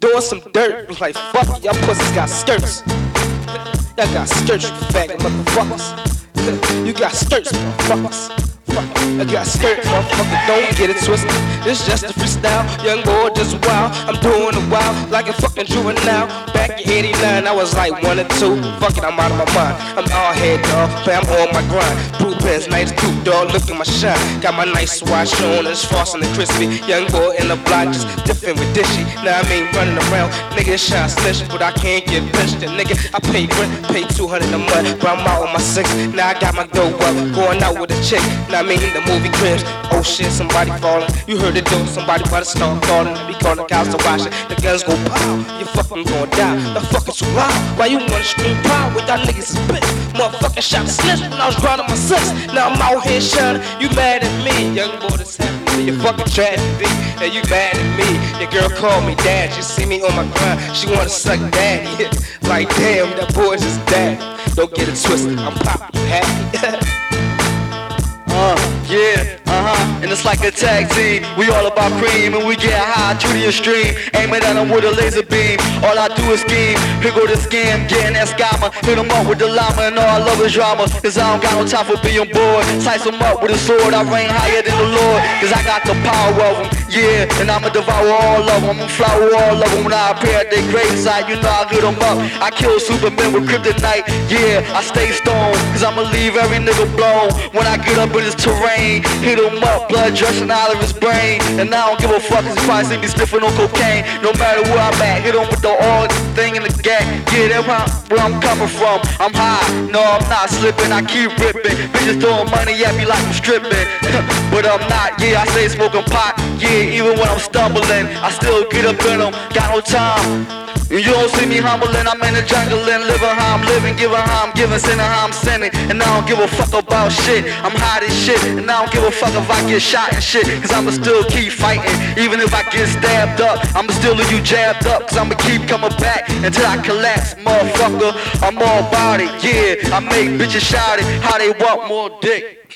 doing some dirt. Like, fuck y'all pussies got skirts. Y'all got skirts, you faggot motherfuckers. You got skirts, motherfuckers. I got skirt, motherfucker, don't get it twisted. It's just a freestyle, young boy, just wild. I'm doing it wild, like a fucking juvenile. Back in 89, I was like one or two. Fuck it, I'm out of my mind. I'm all head, dog, but I'm on my grind. Blue pants, nice coupe, dog, look at my shine. Got my nice watch on, it's frosting and crispy. Young boy in the block, just different with dishy. Now I mean running around, nigga, it shine slish, but I can't get pinched. And nigga, I pay rent, pay 200 a month, but I'm out on my six. Now I got my dough up, going out with a chick. Now I mean the movie cribs. Oh shit, somebody falling. You heard the door, somebody about to start calling. We call the cows to wash it. The guns go pow, you fucking gonna die. The fuck is too loud. Why you wanna scream pow with that niggas is bitch? Motherfucking shot snitch when I was grinding my six. Now I'm out here shining. You mad at me, young boy? This happened to your fucking tragedy. And you mad at me? Your girl called me dad. She see me on my grind. She wanna suck daddy. like damn, that boy's just dad. Don't get it twisted. I'm poppin', happy. Uh, yeah, and it's like a tag team. We all about cream, and we get high to the extreme. Aiming at them with a laser beam. All I do is scheme. Here go the scam, getting that scammer. Hit them up with the llama, and all I love is drama. Cause I don't got no time for being bored. Slice them up with a sword, I reign higher than the Lord. Cause I got the power of them, yeah. And I'ma devour all of them. I'ma flower all of them when I appear at their graveside. You know I lit them up. I kill Superman with kryptonite, yeah. I stay stoned, cause I'ma leave every nigga blown. When I get up in this terrain, hit him up, blood rushing out of his brain. And I don't give a fuck, cause he probably see me sniffing on cocaine. No matter where I'm at, hit him with the old thing in the gap. Yeah, that's where I'm coming from. I'm high, no, I'm not slipping, I keep ripping. Bitches throwing money at me like I'm stripping. but I'm not, yeah, I stay smoking pot. Yeah, even when I'm stumbling, I still get up in them. Got no time. You don't see me humbling, I'm in the jungle and living how I'm living, giving how I'm giving, sinning how I'm sinning. And I don't give a fuck about shit. I'm hot as shit, and I don't give a fuck if I get shot and shit. Cause I'ma still keep fighting. Even if I get stabbed up, I'ma still leave you jabbed up. Cause I'ma keep coming back until I collapse, motherfucker. I'm all about it, yeah. I make bitches shout it, how they want more dick.